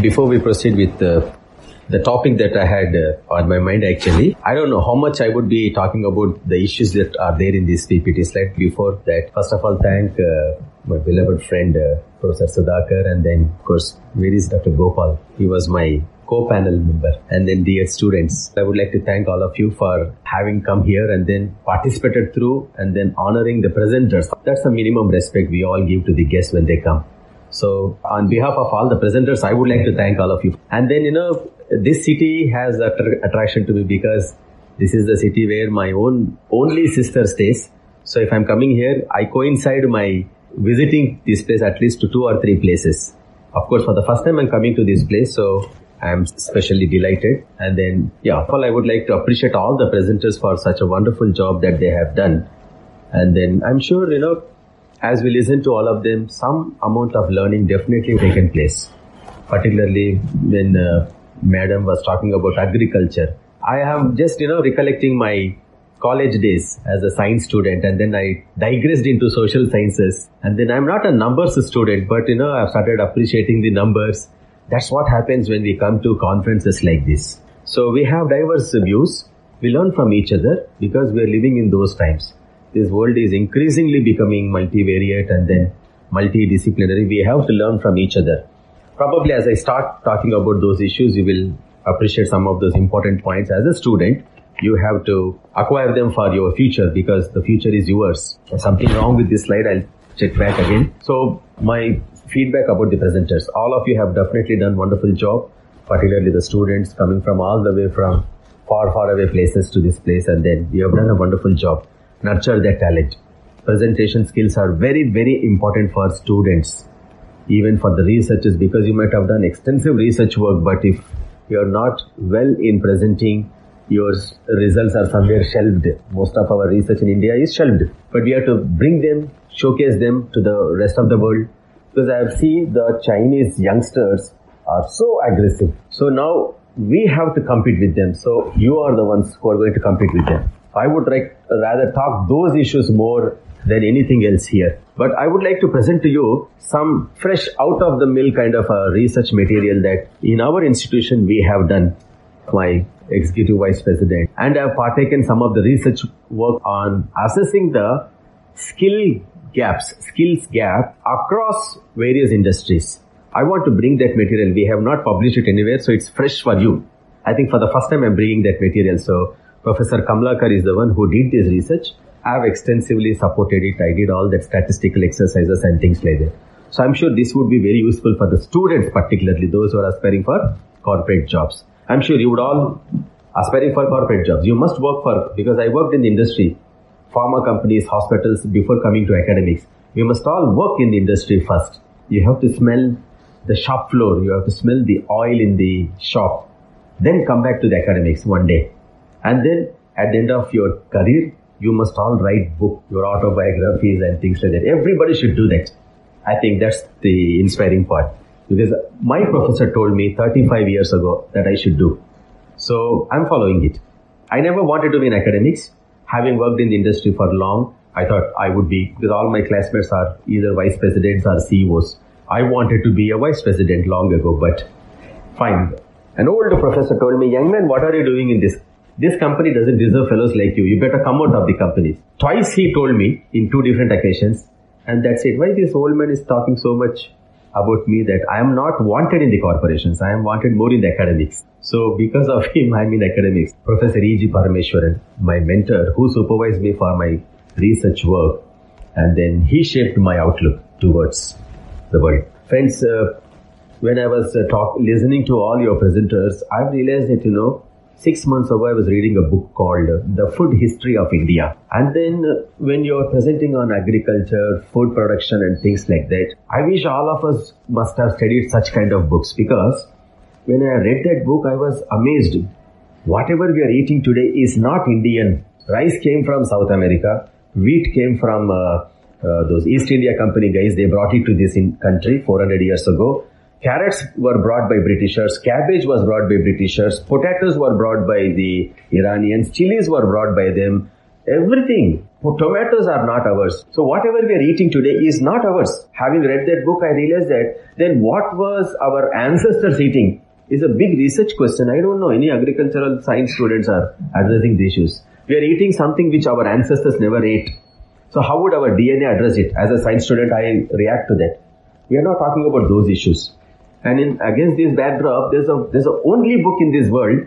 Before we proceed with the the topic that I had uh, on my mind actually, I don't know how much I would be talking about the issues that are there in this PPT slide. Before that, first of all, thank uh, my beloved friend uh, Professor Sudhakar, and then of course, where is Dr. Gopal? He was my co-panel member and then dear students. I would like to thank all of you for having come here and then participated through and then honoring the presenters. That's the minimum respect we all give to the guests when they come. So on behalf of all the presenters, I would like to thank all of you. And then, you know, this city has attra- attraction to me because this is the city where my own only sister stays. So if I'm coming here, I coincide my visiting this place at least to two or three places. Of course, for the first time I'm coming to this place, so I'm especially delighted. And then, yeah, all I would like to appreciate all the presenters for such a wonderful job that they have done. And then I'm sure, you know, as we listen to all of them, some amount of learning definitely taken place. Particularly when uh, Madam was talking about agriculture. I am just, you know, recollecting my college days as a science student and then I digressed into social sciences and then I'm not a numbers student but you know I've started appreciating the numbers. That's what happens when we come to conferences like this. So we have diverse views. We learn from each other because we are living in those times. This world is increasingly becoming multivariate and then multidisciplinary. We have to learn from each other. Probably as I start talking about those issues, you will appreciate some of those important points as a student you have to acquire them for your future because the future is yours. Something wrong with this slide. I'll check back again. So my feedback about the presenters. All of you have definitely done wonderful job, particularly the students coming from all the way from far, far away places to this place and then you have done a wonderful job. Nurture their talent. Presentation skills are very, very important for students, even for the researchers because you might have done extensive research work, but if you're not well in presenting your results are somewhere shelved. Most of our research in India is shelved. But we have to bring them, showcase them to the rest of the world. Because I have seen the Chinese youngsters are so aggressive. So now we have to compete with them. So you are the ones who are going to compete with them. I would like uh, rather talk those issues more than anything else here. But I would like to present to you some fresh out of the mill kind of a research material that in our institution we have done. My executive vice president, and I have partaken some of the research work on assessing the skill gaps, skills gap across various industries. I want to bring that material. We have not published it anywhere, so it's fresh for you. I think for the first time I'm bringing that material. So Professor Kamlakar is the one who did this research. I have extensively supported it. I did all that statistical exercises and things like that. So I'm sure this would be very useful for the students, particularly those who are aspiring for corporate jobs. I'm sure you would all aspiring for corporate jobs. You must work for, because I worked in the industry, pharma companies, hospitals before coming to academics. You must all work in the industry first. You have to smell the shop floor. You have to smell the oil in the shop. Then come back to the academics one day. And then at the end of your career, you must all write book, your autobiographies and things like that. Everybody should do that. I think that's the inspiring part. Because my professor told me 35 years ago that I should do. So I'm following it. I never wanted to be in academics. Having worked in the industry for long, I thought I would be, because all my classmates are either vice presidents or CEOs. I wanted to be a vice president long ago, but fine. An old professor told me, young man, what are you doing in this? This company doesn't deserve fellows like you. You better come out of the company. Twice he told me in two different occasions, and that's it. Why this old man is talking so much about me that I am not wanted in the corporations. I am wanted more in the academics. So because of him, I'm in academics. Professor E.G. Parameswaran, my mentor, who supervised me for my research work, and then he shaped my outlook towards the world. Friends, uh, when I was uh, talk, listening to all your presenters, I realized that, you know, six months ago I was reading a book called The Food History of India. And then uh, when you're presenting on agriculture, food production and things like that, I wish all of us must have studied such kind of books because when I read that book, I was amazed. Whatever we are eating today is not Indian. Rice came from South America. Wheat came from uh, uh, those East India Company guys. They brought it to this country 400 years ago. Carrots were brought by Britishers. Cabbage was brought by Britishers. Potatoes were brought by the Iranians. Chilies were brought by them. Everything. Tomatoes are not ours. So whatever we are eating today is not ours. Having read that book, I realized that then what was our ancestors eating is a big research question. I don't know any agricultural science students are addressing the issues. We are eating something which our ancestors never ate. So how would our DNA address it? As a science student, I react to that. We are not talking about those issues. And in, against this backdrop, there's a, there's a only book in this world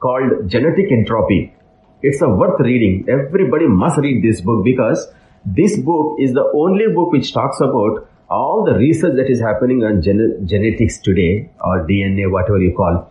called Genetic Entropy. It's a worth reading. Everybody must read this book because this book is the only book which talks about all the research that is happening on gen- genetics today or DNA, whatever you call,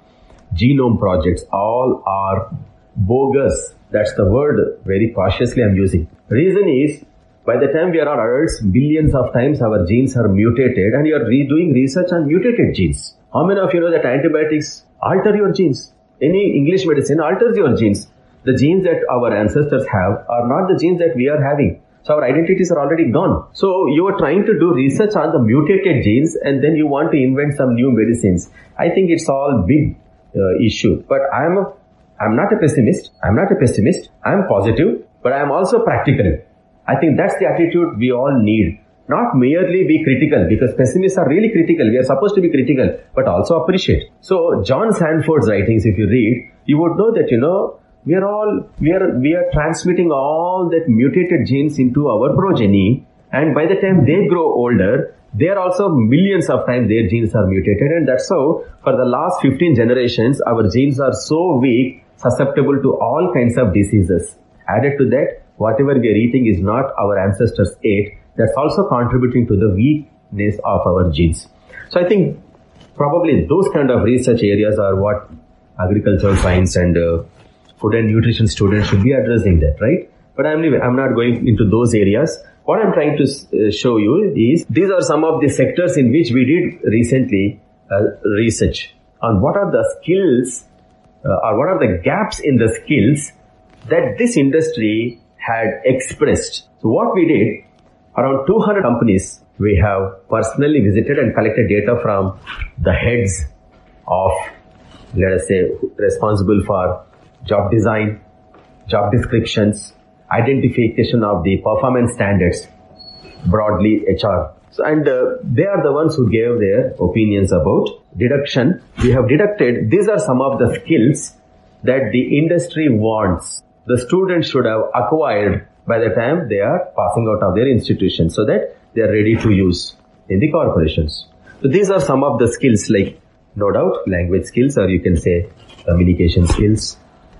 genome projects, all are bogus. That's the word very cautiously I'm using. Reason is by the time we are adults, billions of times our genes are mutated and you are redoing research on mutated genes. How many of you know that antibiotics alter your genes? Any English medicine alters your genes. The genes that our ancestors have are not the genes that we are having. So our identities are already gone. So you are trying to do research on the mutated genes and then you want to invent some new medicines. I think it's all big uh, issue. But I'm a, I'm not a pessimist. I'm not a pessimist. I'm positive, but I'm also practical. I think that's the attitude we all need. Not merely be critical because pessimists are really critical. We are supposed to be critical, but also appreciate. So John Sanford's writings, if you read, you would know that, you know, we are all, we are, we are transmitting all that mutated genes into our progeny. And by the time they grow older, they are also millions of times their genes are mutated. And that's how for the last 15 generations, our genes are so weak, susceptible to all kinds of diseases. Added to that, whatever we are eating is not our ancestors ate. That's also contributing to the weakness of our genes. So I think probably those kind of research areas are what agricultural science and uh, food and nutrition students should be addressing that, right? But I'm, I'm not going into those areas. What I'm trying to uh, show you is these are some of the sectors in which we did recently uh, research on what are the skills uh, or what are the gaps in the skills that this industry had expressed. So what we did, around 200 companies we have personally visited and collected data from the heads of, let us say, responsible for job design, job descriptions, identification of the performance standards, broadly HR. So, and uh, they are the ones who gave their opinions about deduction. We have deducted, these are some of the skills that the industry wants. The students should have acquired by the time they are passing out of their institution so that they are ready to use in the corporations. So these are some of the skills like no doubt language skills or you can say communication skills,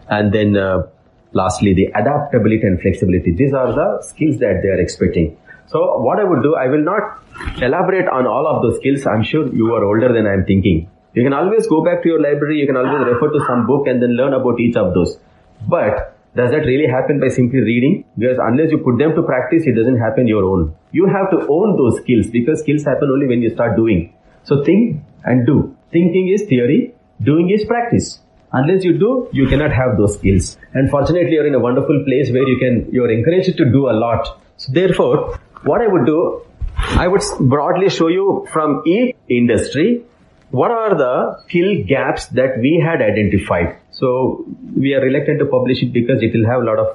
and then uh, lastly, the adaptability and flexibility. These are the skills that they are expecting. So what I would do, I will not elaborate on all of those skills. I'm sure you are older than I'm thinking. You can always go back to your library. You can always refer to some book and then learn about each of those. But does that really happen by simply reading? Because unless you put them to practice, it doesn't happen your own. You have to own those skills because skills happen only when you start doing. So think and do. Thinking is theory. Doing is practice. Unless you do, you cannot have those skills. And fortunately, you're in a wonderful place where you can, you're encouraged to do a lot. So therefore, what I would do, I would broadly show you from each industry what are the skill gaps that we had identified. So we are reluctant to publish it because it will have a lot of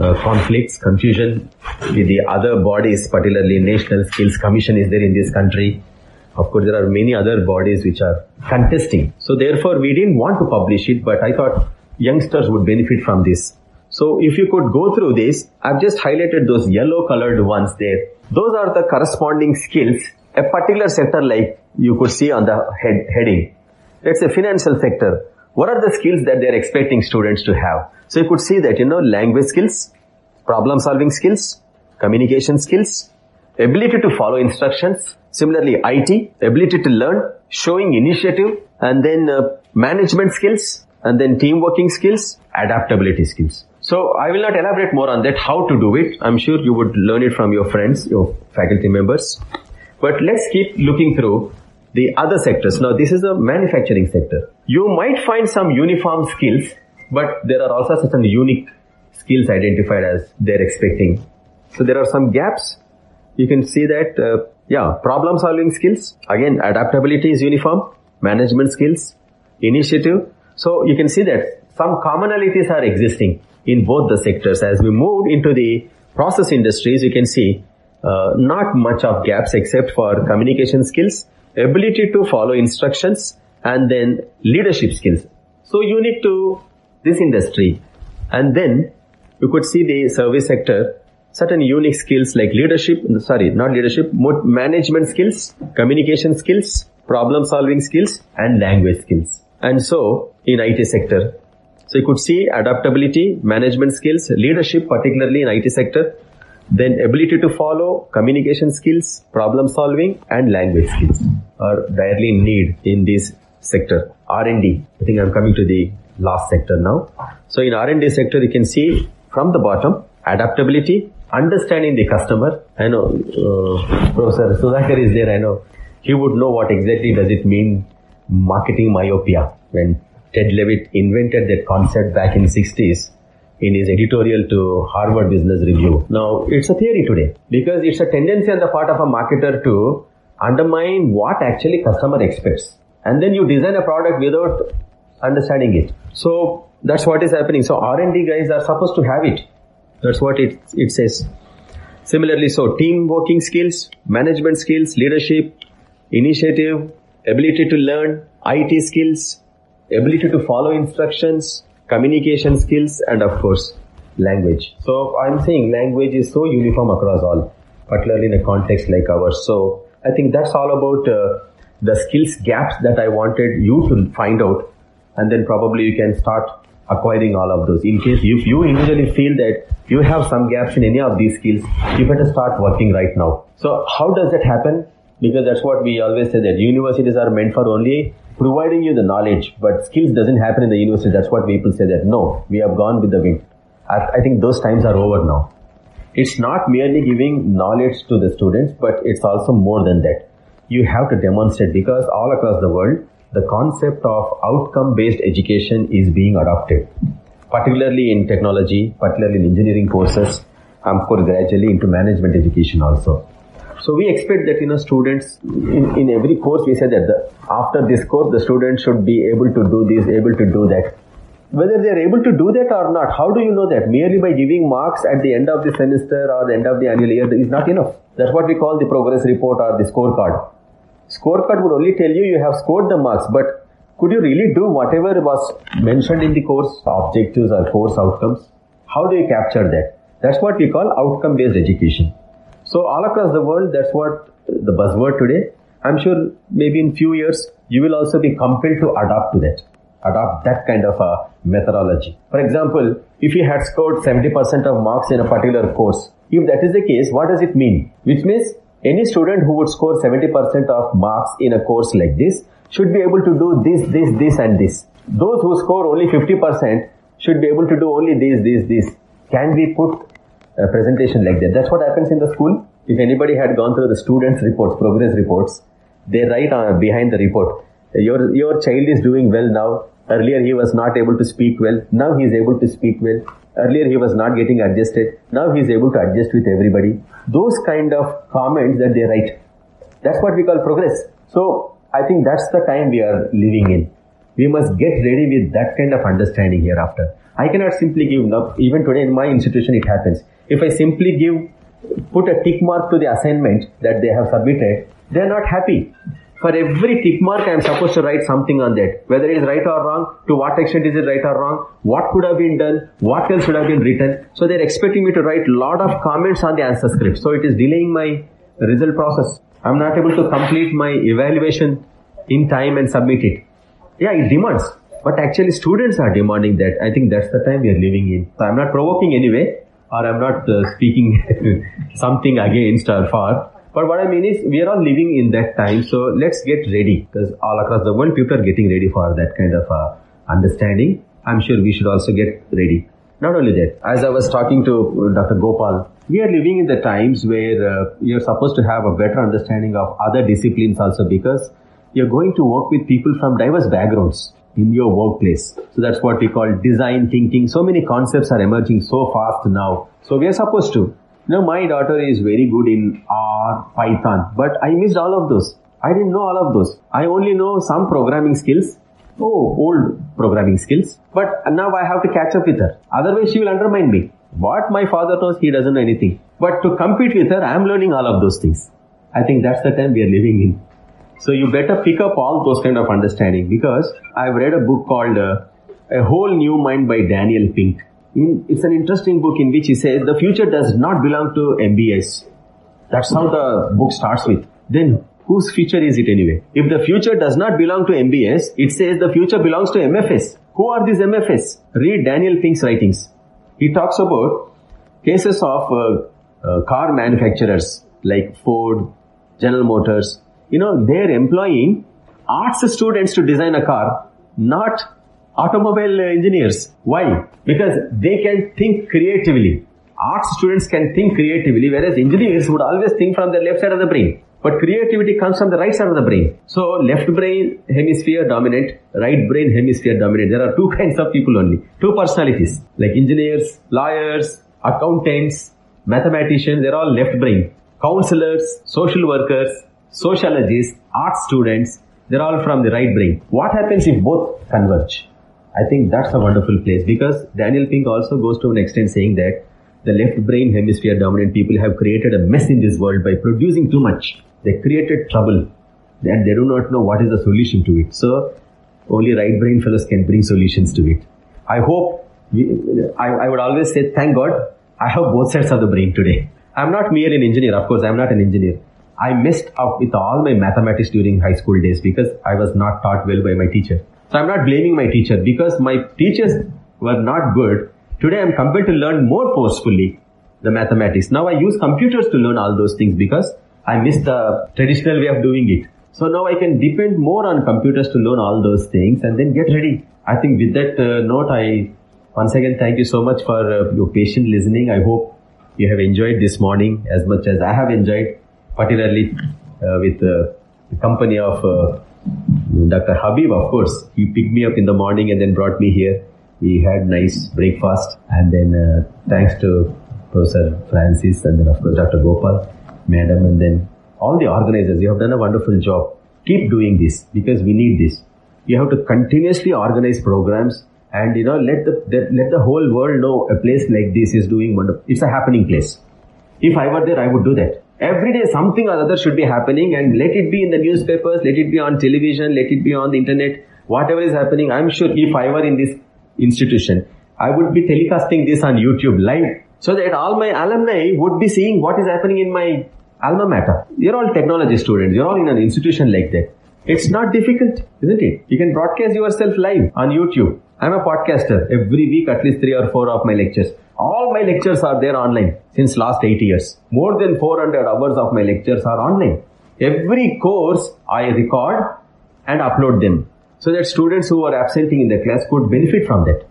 uh, conflicts, confusion with the other bodies, particularly National Skills Commission is there in this country. Of course, there are many other bodies which are contesting. So therefore, we didn't want to publish it, but I thought youngsters would benefit from this. So if you could go through this, I've just highlighted those yellow colored ones there. Those are the corresponding skills a particular sector like you could see on the head, heading. It's a financial sector. What are the skills that they're expecting students to have? So you could see that, you know, language skills, problem solving skills, communication skills, ability to follow instructions, Similarly, IT, ability to learn, showing initiative, and then uh, management skills, and then team working skills, adaptability skills. So I will not elaborate more on that, how to do it. I'm sure you would learn it from your friends, your faculty members. But let's keep looking through the other sectors. Now this is a manufacturing sector. You might find some uniform skills, but there are also certain unique skills identified as they're expecting. So there are some gaps. You can see that uh, yeah, problem solving skills. Again, adaptability is uniform. Management skills, initiative. So you can see that some commonalities are existing in both the sectors. As we moved into the process industries, you can see uh, not much of gaps except for communication skills, ability to follow instructions, and then leadership skills. So unique to this industry. And then you could see the service sector, certain unique skills like leadership, sorry, not leadership, management skills, communication skills, problem solving skills, and language skills. And so in IT sector, so you could see adaptability, management skills, leadership, particularly in IT sector, then ability to follow, communication skills, problem solving, and language skills are direly in need in this sector. R&D. I think I'm coming to the last sector now. So in R&D sector, you can see from the bottom, adaptability, understanding the customer. I know uh, Professor Sudhakar is there. I know he would know what exactly does it mean marketing myopia when Ted Levitt invented that concept back in 60s in his editorial to Harvard Business Review. Now, it's a theory today because it's a tendency on the part of a marketer to undermine what actually customer expects. And then you design a product without understanding it. So that's what is happening. So R&D guys are supposed to have it. That's what it, it says. Similarly, so team working skills, management skills, leadership, initiative, ability to learn, IT skills, ability to follow instructions, communication skills, and of course, language. So I'm saying language is so uniform across all, particularly in a context like ours. So I think that's all about uh, the skills gaps that I wanted you to find out, and then probably you can start acquiring all of those. In case if you individually feel that you have some gaps in any of these skills, you better start working right now. So how does that happen? Because that's what we always say that universities are meant for only providing you the knowledge, but skills doesn't happen in the university. That's what people say that no, we have gone with the wind. I, I think those times are over now. It's not merely giving knowledge to the students, but it's also more than that. You have to demonstrate because all across the world, the concept of outcome based education is being adopted, particularly in technology, particularly in engineering courses, and of course gradually into management education also. So we expect that, you know, students in, in every course we say that the, after this course, the student should be able to do this, able to do that. Whether they are able to do that or not, how do you know that? Merely by giving marks at the end of the semester or the end of the annual year is not enough. That's what we call the progress report or the scorecard. Scorecard would only tell you you have scored the marks, but could you really do whatever was mentioned in the course objectives or course outcomes? How do you capture that? That's what we call outcome based education. So all across the world, that's what the buzzword today. I'm sure maybe in few years, you will also be compelled to adapt to that, adopt that kind of a methodology. For example, if you had scored 70% of marks in a particular course, if that is the case, what does it mean? Which means any student who would score 70% of marks in a course like this should be able to do this, this, this and this. Those who score only 50% should be able to do only this, this, this. Can we put a presentation like that. That's what happens in the school. If anybody had gone through the students' reports, progress reports, they write on, behind the report, your, your child is doing well now. Earlier he was not able to speak well. Now he is able to speak well. Earlier he was not getting adjusted. Now he is able to adjust with everybody. Those kind of comments that they write. That's what we call progress. So I think that's the time we are living in. We must get ready with that kind of understanding hereafter. I cannot simply give, up. even today in my institution it happens. If I simply give, put a tick mark to the assignment that they have submitted, they are not happy. For every tick mark, I am supposed to write something on that. Whether it is right or wrong, to what extent is it right or wrong, what could have been done, what else should have been written. So they are expecting me to write a lot of comments on the answer script. So it is delaying my result process. I am not able to complete my evaluation in time and submit it. Yeah, it demands. But actually students are demanding that. I think that's the time we are living in. So I'm not provoking anyway or I'm not uh, speaking something against or for. But what I mean is, we are all living in that time, so let's get ready because all across the world, people are getting ready for that kind of uh, understanding. I'm sure we should also get ready. Not only that, as I was talking to Dr. Gopal, we are living in the times where uh, you're supposed to have a better understanding of other disciplines also because you're going to work with people from diverse backgrounds in your workplace. So that's what we call design thinking. So many concepts are emerging so fast now. So we are supposed to. You know, my daughter is very good in R, Python, but I missed all of those. I didn't know all of those. I only know some programming skills. Oh, old programming skills. But now I have to catch up with her. Otherwise she will undermine me. What my father knows, he doesn't know anything. But to compete with her, I'm learning all of those things. I think that's the time we are living in. So you better pick up all those kind of understanding because I've read a book called uh, A Whole New Mind by Daniel Pink. In, it's an interesting book in which he says the future does not belong to MBAs. That's how the book starts with. Then whose future is it anyway? If the future does not belong to MBAs, it says the future belongs to MFAs. Who are these MFAs? Read Daniel Pink's writings. He talks about cases of uh, uh, car manufacturers like Ford, General Motors. You know, they're employing arts students to design a car, not automobile engineers. Why? Because they can think creatively. Arts students can think creatively, whereas engineers would always think from the left side of the brain. But creativity comes from the right side of the brain. So left brain hemisphere dominant, right brain hemisphere dominant. There are two kinds of people only. Two personalities. Like engineers, lawyers, accountants, mathematicians, they're all left brain. Counselors, social workers, sociologists, art students, they're all from the right brain. What happens if both converge? I think that's a wonderful place because Daniel Pink also goes to an extent saying that the left brain hemisphere dominant people have created a mess in this world by producing too much. They created trouble and they do not know what is the solution to it. So only right brain fellows can bring solutions to it. I hope, we, I, I would always say, thank God, I have both sides of the brain today. I'm not merely an engineer. Of course, I'm not an engineer. I messed up with all my mathematics during high school days because I was not taught well by my teacher. So I'm not blaming my teacher because my teachers were not good. Today I'm compelled to learn more forcefully the mathematics. Now I use computers to learn all those things because I miss the traditional way of doing it. So now I can depend more on computers to learn all those things and then get ready. I think with that uh, note, I once again thank you so much for uh, your patient listening. I hope you have enjoyed this morning as much as I have enjoyed, particularly uh, with uh, the company of uh, Dr. Habib, of course. He picked me up in the morning and then brought me here. We had nice breakfast and then thanks to Professor Francis and then of course Dr. Gopal madam, and then all the organizers. You have done a wonderful job. Keep doing this because we need this. You have to continuously organize programs and you know let the let the whole world know a place like this is doing wonderful. It's a happening place. If I were there, I would do that. Every day something or other should be happening and let it be in the newspapers, let it be on television, let it be on the internet, whatever is happening. I'm sure if I were in this institution, I would be telecasting this on YouTube live so that all my alumni would be seeing what is happening in my alma mater. You're all technology students. You're all in an institution like that. It's not difficult, isn't it? You can broadcast yourself live on YouTube. I'm a podcaster. Every week, at least three or four of my lectures. All my lectures are there online since last eight years. More than 400 hours of my lectures are online. Every course I record and upload them so that students who are absenting in the class could benefit from that.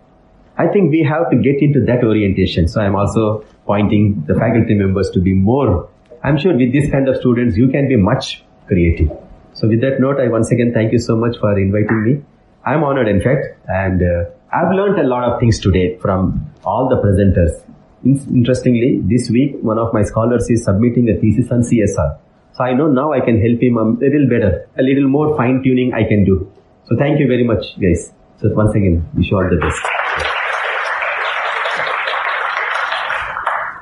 I think we have to get into that orientation. So I'm also pointing the faculty members to be more I'm sure with this kind of students, you can be much creative. So with that note, I once again thank you so much for inviting me. I'm honored, in fact, and uh, I've learned a lot of things today from all the presenters. Interestingly, this week, one of my scholars is submitting a thesis on CSR. So I know now I can help him a little better, a little more fine tuning I can do. So thank you very much, guys. So once again, wish you all the best.